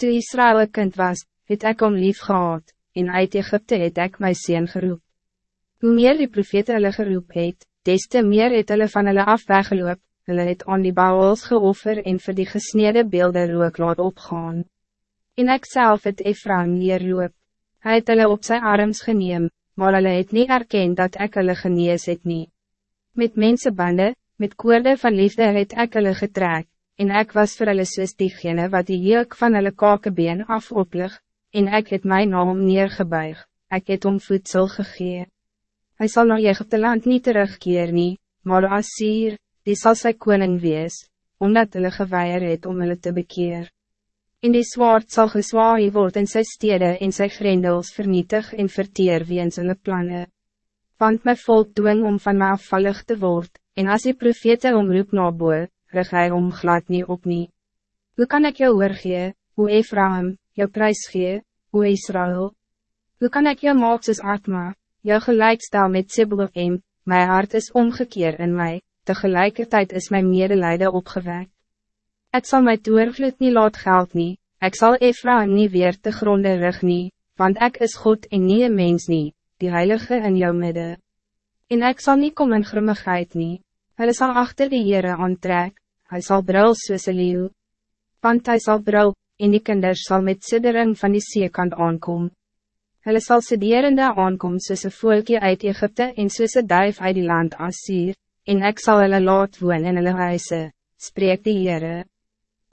Toe Israël een kind was, het ek om lief gehad, en uit Egypte het ek my sien geroep. Hoe meer die profete hulle geroep het, des te meer het hulle van hulle af weggeloop, hulle het aan die bouwels geoffer en vir die gesneden beelden rook laat opgaan. En ek self het Ephraim neerloop, hy het hulle op sy arms geneem, maar hulle het niet erkend dat ek hulle genees het nie. Met mensenbanden, met koorde van liefde het ek hulle getrek, en ik was voor hulle soos diegene wat die juk van hulle kakebeen af oplig, en ik het my naam neergebuig, ik het om voedsel gegee. Hij zal naar Egypte land niet terugkeer nie, maar Assyr, die zal sy koning wees, omdat hulle geweier het om hulle te bekeer. In die zwaard zal geswaai word in sy stede en sy grendels vernietig en verteer weens hulle planne. Want my volk dwing om van my afvallig te word, en as die profete omroep na boe, rig hy om glad nie op nie. Hoe kan ik jou oorgee, hoe Ephraim, jou prijs gee, hoe Israël? Hoe kan ik jou maak soos Atma, jou gelijkstel met Sibloem, my hart is omgekeerd in mij, tegelijkertijd is mijn medelijden opgewekt. Ik zal mijn toervloed niet laat geld nie, ik zal Ephraim niet weer te gronde rug nie, want ik is God en nie een mens nie, die heilige in jou midden. En ik zal niet komen in grimmigheid nie, hulle sal achter die Heere aantrek, hij zal brul soos een leeuw. Want hij zal brul, en die kinders zal met siddering van die seekant aankom. Hulle sal sidderende aankom soos een volkje uit Egypte en soos een duif uit die land Assyr, en ik zal hulle laat woon in hulle huise, spreek die Heere.